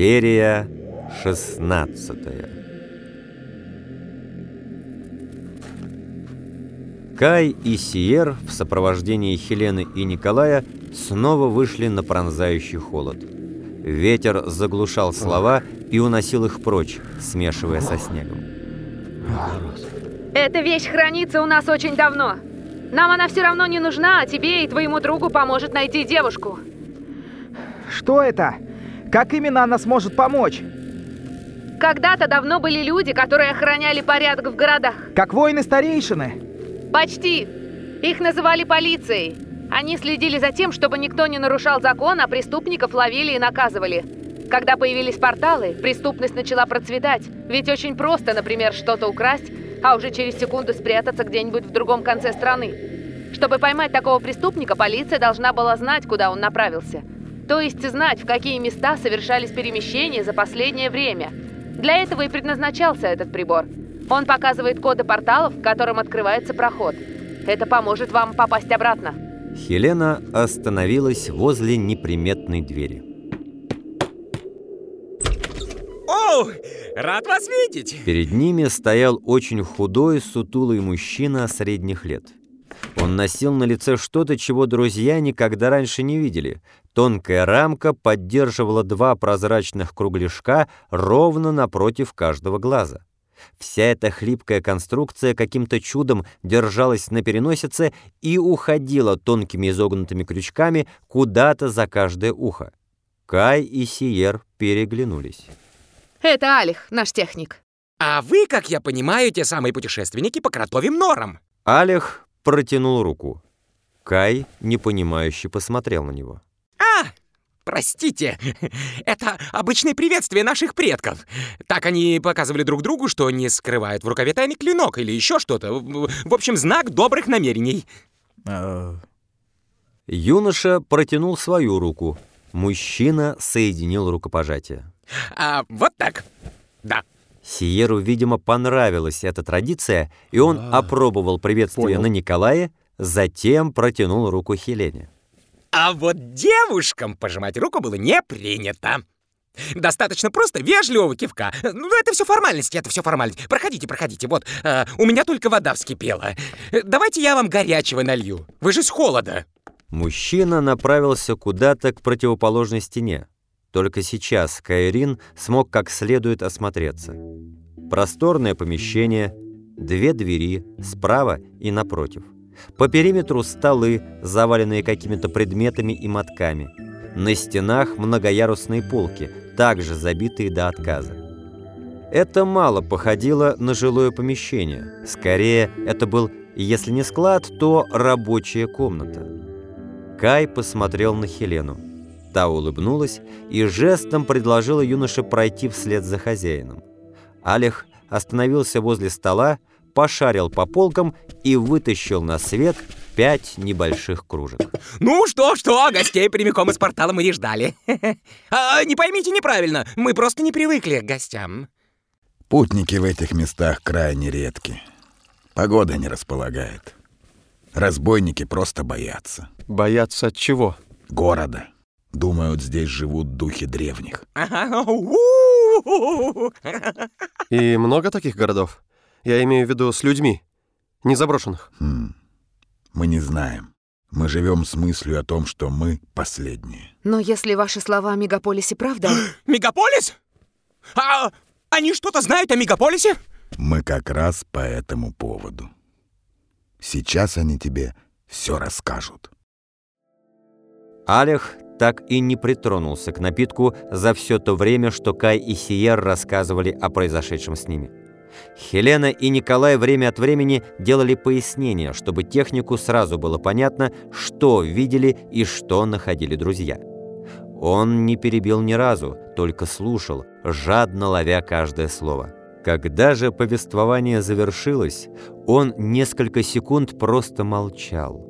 Серия 16 Кай и Сиер в сопровождении Хелены и Николая снова вышли на пронзающий холод. Ветер заглушал слова и уносил их прочь, смешивая со снегом. Эта вещь хранится у нас очень давно. Нам она все равно не нужна, а тебе и твоему другу поможет найти девушку. Что это? Как именно она сможет помочь? Когда-то давно были люди, которые охраняли порядок в городах. Как воины-старейшины? Почти. Их называли полицией. Они следили за тем, чтобы никто не нарушал закон, а преступников ловили и наказывали. Когда появились порталы, преступность начала процветать. Ведь очень просто, например, что-то украсть, а уже через секунду спрятаться где-нибудь в другом конце страны. Чтобы поймать такого преступника, полиция должна была знать, куда он направился. То есть знать, в какие места совершались перемещения за последнее время. Для этого и предназначался этот прибор. Он показывает коды порталов, к которым открывается проход. Это поможет вам попасть обратно. Хелена остановилась возле неприметной двери. О, рад вас видеть! Перед ними стоял очень худой, сутулый мужчина средних лет. Он носил на лице что-то, чего друзья никогда раньше не видели. Тонкая рамка поддерживала два прозрачных кругляшка ровно напротив каждого глаза. Вся эта хлипкая конструкция каким-то чудом держалась на переносице и уходила тонкими изогнутыми крючками куда-то за каждое ухо. Кай и Сиер переглянулись. Это Алих, наш техник. А вы, как я понимаю, те самые путешественники по кротовым норам. Алих протянул руку. Кай, непонимающе, посмотрел на него. А, простите, это обычное приветствие наших предков. Так они показывали друг другу, что не скрывают в рукаве тайный клинок или еще что-то. В общем, знак добрых намерений. Юноша протянул свою руку. Мужчина соединил рукопожатие. А, вот так. Да. Сиеру, видимо, понравилась эта традиция, и он а, опробовал приветствие понял. на Николае, затем протянул руку Хелене. А вот девушкам пожимать руку было не принято. Достаточно просто вежливого кивка. Ну, это все формальности, это все формальности. Проходите, проходите. Вот, э, у меня только вода вскипела. Давайте я вам горячего налью. Вы же с холода. Мужчина направился куда-то к противоположной стене. Только сейчас Кайрин смог как следует осмотреться. Просторное помещение, две двери, справа и напротив. По периметру столы, заваленные какими-то предметами и мотками. На стенах многоярусные полки, также забитые до отказа. Это мало походило на жилое помещение. Скорее, это был, если не склад, то рабочая комната. Кай посмотрел на Хелену. Та улыбнулась и жестом предложила юноше пройти вслед за хозяином. Алех остановился возле стола, пошарил по полкам и вытащил на свет пять небольших кружек. Ну что-что, гостей прямиком из портала мы не ждали. А, не поймите неправильно, мы просто не привыкли к гостям. Путники в этих местах крайне редки. Погода не располагает. Разбойники просто боятся. Боятся от чего? Города. Думают, здесь живут духи древних. И много таких городов? Я имею в виду с людьми, не заброшенных. Хм. Мы не знаем. Мы живем с мыслью о том, что мы последние. Но если ваши слова о мегаполисе правда... Мегаполис? А они что-то знают о мегаполисе? Мы как раз по этому поводу. Сейчас они тебе все расскажут. Алех так и не притронулся к напитку за все то время, что Кай и Сиер рассказывали о произошедшем с ними. Хелена и Николай время от времени делали пояснения, чтобы технику сразу было понятно, что видели и что находили друзья. Он не перебил ни разу, только слушал, жадно ловя каждое слово. Когда же повествование завершилось, он несколько секунд просто молчал,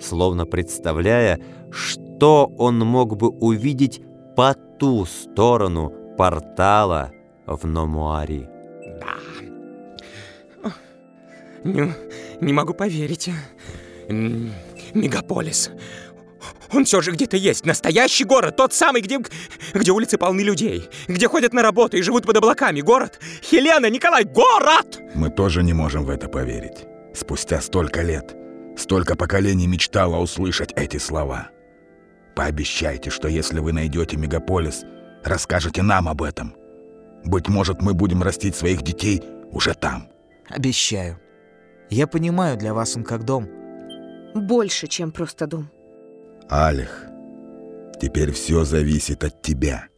словно представляя, что что он мог бы увидеть по ту сторону портала в Номуари. Да. Не, не могу поверить. Мегаполис. Он все же где-то есть. Настоящий город. Тот самый, где, где улицы полны людей, где ходят на работу и живут под облаками. Город! Хелена, Николай, город! Мы тоже не можем в это поверить. Спустя столько лет, столько поколений мечтало услышать эти слова. Пообещайте, что если вы найдете мегаполис, расскажете нам об этом. Быть может, мы будем растить своих детей уже там. Обещаю. Я понимаю, для вас он как дом. Больше, чем просто дом. Алих, теперь все зависит от тебя.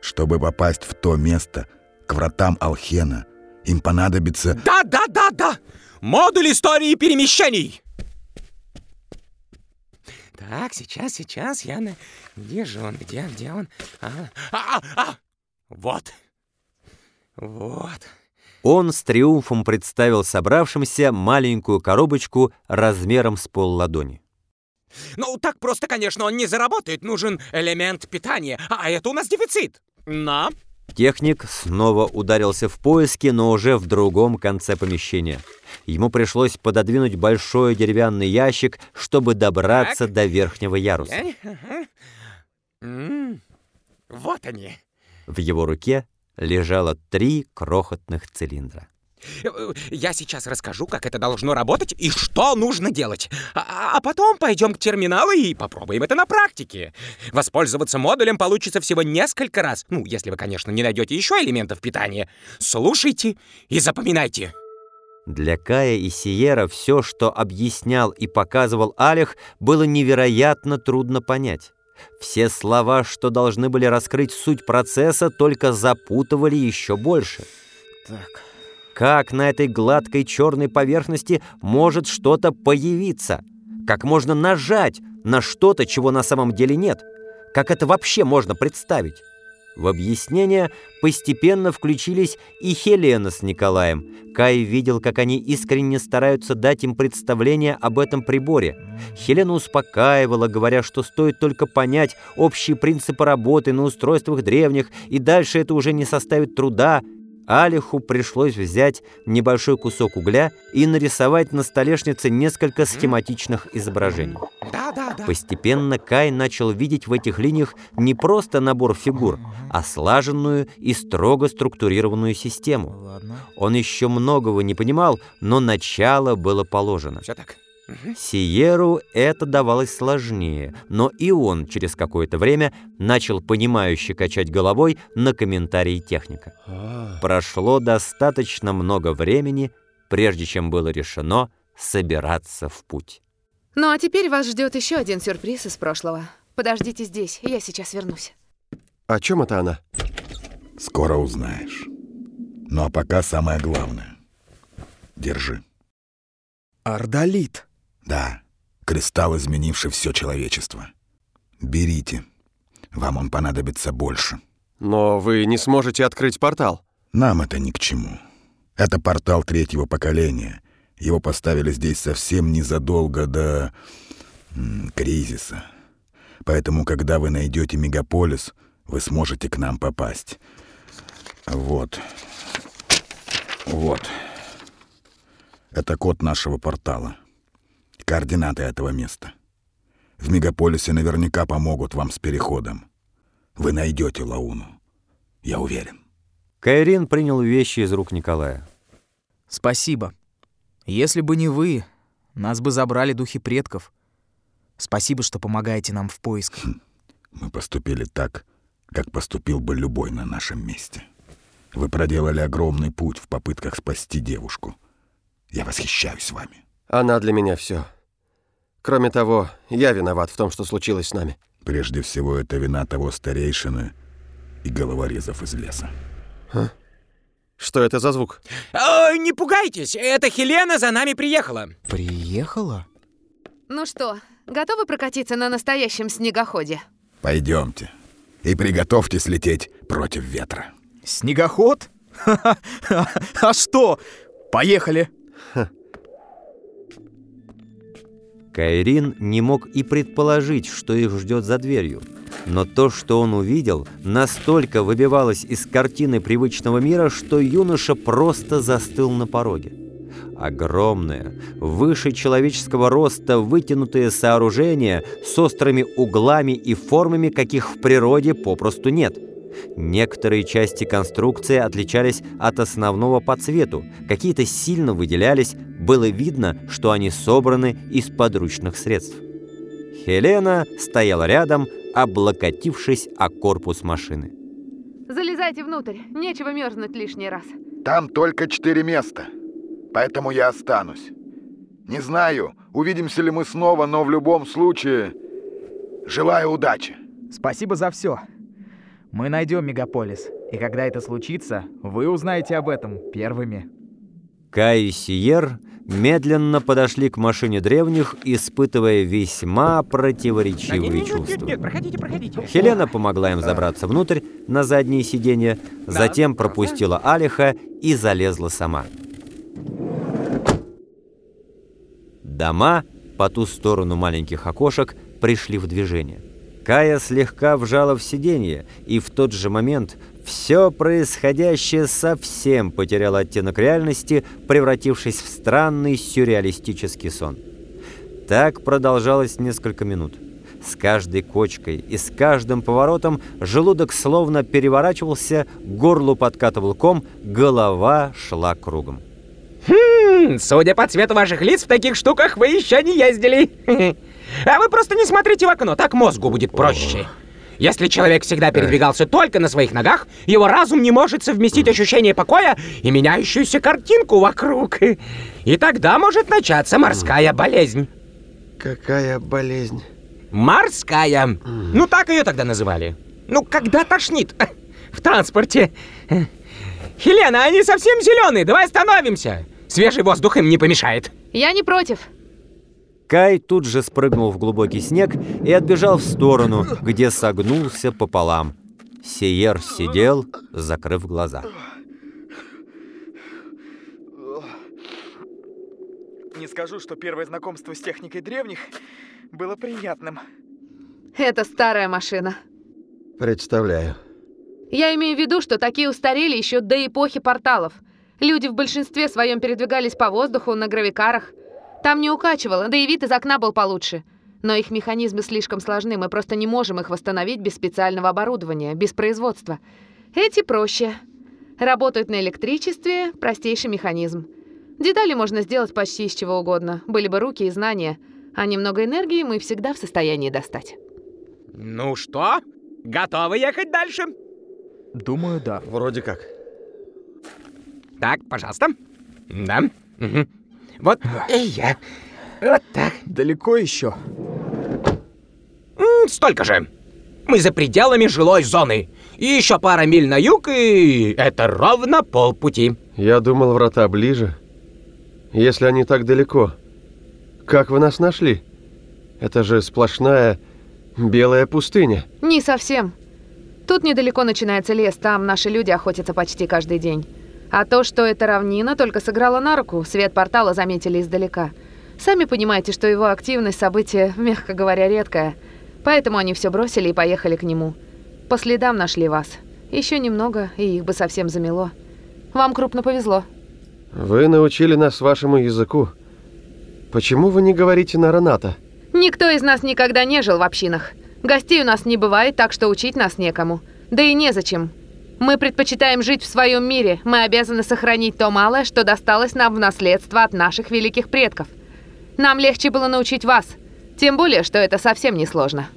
Чтобы попасть в то место, к вратам Алхена, им понадобится... Да, да, да, да! Модуль истории перемещений! Так, сейчас, сейчас, я на... Где же он? Где, где он? А, а, а! Вот. Вот. Он с триумфом представил собравшимся маленькую коробочку размером с полладони. Ну, так просто, конечно, он не заработает. Нужен элемент питания, а это у нас дефицит. На. Техник снова ударился в поиски, но уже в другом конце помещения. Ему пришлось пододвинуть большой деревянный ящик, чтобы добраться Так. до верхнего яруса. Глянь, ага. М, Вот они. В его руке лежало три крохотных цилиндра. Я сейчас расскажу, как это должно работать и что нужно делать. А, а потом пойдем к терминалу и попробуем это на практике. Воспользоваться модулем получится всего несколько раз. Ну, если вы, конечно, не найдете еще элементов питания. Слушайте и запоминайте. Для Кая и Сиера все, что объяснял и показывал Алих, было невероятно трудно понять. Все слова, что должны были раскрыть суть процесса, только запутывали еще больше. Так. Как на этой гладкой черной поверхности может что-то появиться? Как можно нажать на что-то, чего на самом деле нет? Как это вообще можно представить? В объяснение постепенно включились и Хелена с Николаем. Кай видел, как они искренне стараются дать им представление об этом приборе. Хелена успокаивала, говоря, что стоит только понять общие принципы работы на устройствах древних, и дальше это уже не составит труда. Алиху пришлось взять небольшой кусок угля и нарисовать на столешнице несколько схематичных изображений. Да, да, да. Постепенно Кай начал видеть в этих линиях не просто набор фигур, а слаженную и строго структурированную систему. Он еще многого не понимал, но начало было положено. Все так. Сиеру это давалось сложнее, но и он через какое-то время начал понимающе качать головой на комментарии техника. Прошло достаточно много времени, прежде чем было решено собираться в путь. Ну а теперь вас ждет еще один сюрприз из прошлого. Подождите здесь, я сейчас вернусь. О чем это она? Скоро узнаешь. Ну а пока самое главное. Держи. Ардалит. Да, кристалл, изменивший все человечество. Берите. Вам он понадобится больше. Но вы не сможете открыть портал. Нам это ни к чему. Это портал третьего поколения. Его поставили здесь совсем незадолго до кризиса. Поэтому, когда вы найдете мегаполис, вы сможете к нам попасть. Вот. Вот. Это код нашего портала. Координаты этого места. В мегаполисе наверняка помогут вам с переходом. Вы найдете Лауну. Я уверен. Кайрин принял вещи из рук Николая. Спасибо. Если бы не вы, нас бы забрали духи предков. Спасибо, что помогаете нам в поисках. Мы поступили так, как поступил бы любой на нашем месте. Вы проделали огромный путь в попытках спасти девушку. Я восхищаюсь вами. Она для меня все. Кроме того, я виноват в том, что случилось с нами. Прежде всего, это вина того старейшины и головорезов из леса. Что это за звук? Ой, не пугайтесь, это Хелена за нами приехала. Приехала? Ну что, готовы прокатиться на настоящем снегоходе? Пойдемте и приготовьтесь лететь против ветра. Снегоход? А что? Поехали. Кайрин не мог и предположить, что их ждет за дверью. Но то, что он увидел, настолько выбивалось из картины привычного мира, что юноша просто застыл на пороге. Огромное, выше человеческого роста вытянутое сооружение с острыми углами и формами, каких в природе попросту нет. Некоторые части конструкции отличались от основного по цвету, какие-то сильно выделялись, было видно, что они собраны из подручных средств. Хелена стояла рядом, облокотившись о корпус машины. Залезайте внутрь, нечего мерзнуть лишний раз. Там только четыре места, поэтому я останусь. Не знаю, увидимся ли мы снова, но в любом случае желаю удачи. Спасибо за все. Мы найдем мегаполис, и когда это случится, вы узнаете об этом первыми. Кай и Сиер медленно подошли к машине древних, испытывая весьма противоречивые нет, нет, чувства. нет, нет, проходите, проходите. Хелена помогла им забраться внутрь на заднее сиденье, затем пропустила Алиха и залезла сама. Дома по ту сторону маленьких окошек пришли в движение. Кая слегка вжала в сиденье, и в тот же момент все происходящее совсем потеряло оттенок реальности, превратившись в странный сюрреалистический сон. Так продолжалось несколько минут. С каждой кочкой и с каждым поворотом желудок словно переворачивался, к горлу подкатывал ком, голова шла кругом. Хм, судя по цвету ваших лиц, в таких штуках вы еще не ездили. А вы просто не смотрите в окно, так мозгу будет проще. Если человек всегда передвигался только на своих ногах, его разум не может совместить ощущение покоя и меняющуюся картинку вокруг. И тогда может начаться морская болезнь. Какая болезнь. Морская. Ну, так ее тогда называли. Ну, когда тошнит в транспорте. Хелена, они совсем зеленые, давай остановимся. Свежий воздух им не помешает. Я не против. Кай тут же спрыгнул в глубокий снег и отбежал в сторону, где согнулся пополам. Сиер сидел, закрыв глаза. Не скажу, что первое знакомство с техникой древних было приятным. Это старая машина. Представляю. Я имею в виду, что такие устарели еще до эпохи порталов. Люди в большинстве своем передвигались по воздуху на гравикарах. Там не укачивало, да и вид из окна был получше. Но их механизмы слишком сложны, мы просто не можем их восстановить без специального оборудования, без производства. Эти проще. Работают на электричестве, простейший механизм. Детали можно сделать почти из чего угодно. Были бы руки и знания. А немного энергии мы всегда в состоянии достать. Ну что, готовы ехать дальше? Думаю, да. Вроде как. Так, пожалуйста. Да. Мгм. Вот и я. Вот так. Далеко еще. М, Столько же. Мы за пределами жилой зоны. И еще пара миль на юг, и это ровно полпути. Я думал, врата ближе. Если они так далеко, как вы нас нашли? Это же сплошная белая пустыня. Не совсем. Тут недалеко начинается лес, там наши люди охотятся почти каждый день. А то, что это равнина, только сыграло на руку. Свет портала заметили издалека. Сами понимаете, что его активность событие, мягко говоря, редкое. Поэтому они все бросили и поехали к нему. По следам нашли вас. Еще немного, и их бы совсем замело. Вам крупно повезло. Вы научили нас вашему языку. Почему вы не говорите на Рената? Никто из нас никогда не жил в общинах. Гостей у нас не бывает, так что учить нас некому. Да и незачем. Мы предпочитаем жить в своем мире. Мы обязаны сохранить то малое, что досталось нам в наследство от наших великих предков. Нам легче было научить вас. Тем более, что это совсем не сложно.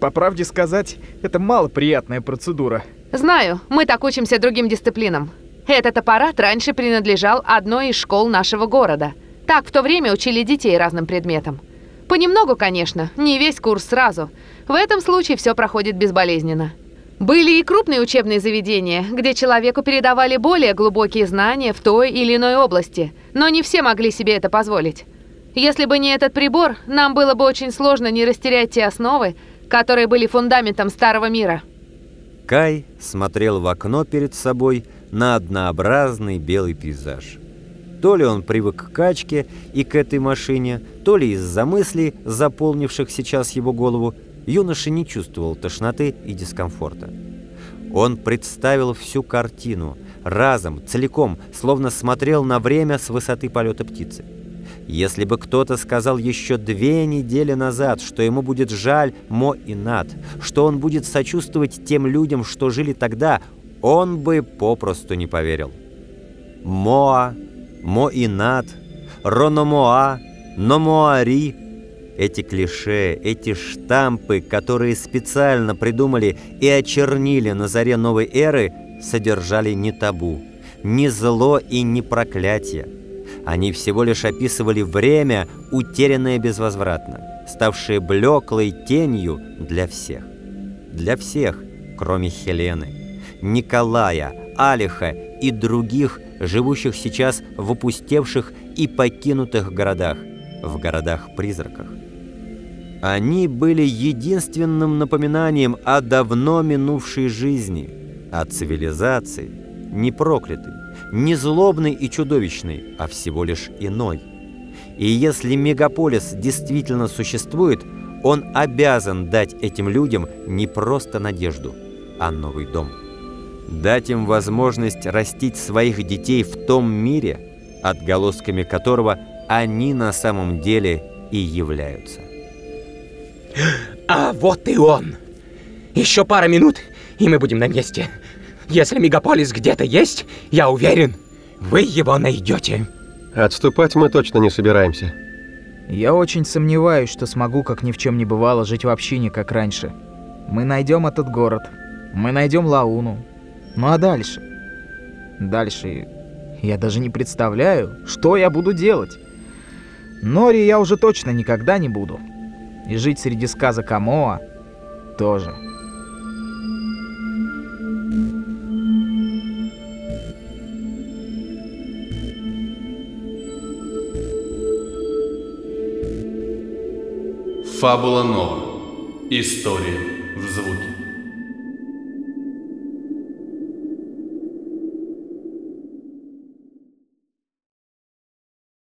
По правде сказать, это малоприятная процедура. Знаю, мы так учимся другим дисциплинам. Этот аппарат раньше принадлежал одной из школ нашего города. Так в то время учили детей разным предметам. Понемногу, конечно, не весь курс сразу. В этом случае все проходит безболезненно. Были и крупные учебные заведения, где человеку передавали более глубокие знания в той или иной области, но не все могли себе это позволить. Если бы не этот прибор, нам было бы очень сложно не растерять те основы, которые были фундаментом старого мира. Кай смотрел в окно перед собой на однообразный белый пейзаж. То ли он привык к качке и к этой машине, то ли из-за мыслей, заполнивших сейчас его голову, юноша не чувствовал тошноты и дискомфорта. Он представил всю картину, разом, целиком, словно смотрел на время с высоты полета птицы. Если бы кто-то сказал еще две недели назад, что ему будет жаль Мо и Над, что он будет сочувствовать тем людям, что жили тогда, он бы попросту не поверил. Моа, Мо и Над, Рономоа, Номоари – эти клише, эти штампы, которые специально придумали и очернили на заре новой эры, содержали не табу, не зло и не проклятие. Они всего лишь описывали время, утерянное безвозвратно, ставшее блеклой тенью для всех. Для всех, кроме Хелены, Николая, Алиха и других, живущих сейчас в опустевших и покинутых городах, в городах-призраках. Они были единственным напоминанием о давно минувшей жизни, о цивилизации, не проклятой, не злобный и чудовищный, а всего лишь иной. И если мегаполис действительно существует, он обязан дать этим людям не просто надежду, а новый дом. Дать им возможность растить своих детей в том мире, отголосками которого они на самом деле и являются. А вот и он! Еще пара минут, и мы будем на месте. Если мегаполис где-то есть, я уверен, вы его найдете. Отступать мы точно не собираемся. Я очень сомневаюсь, что смогу, как ни в чем не бывало, жить в общине, как раньше. Мы найдем этот город. Мы найдем Лауну. Ну а дальше? Дальше я даже не представляю, что я буду делать. Нори я уже точно никогда не буду. И жить среди сказок Амоа тоже. Фабула Нова. История.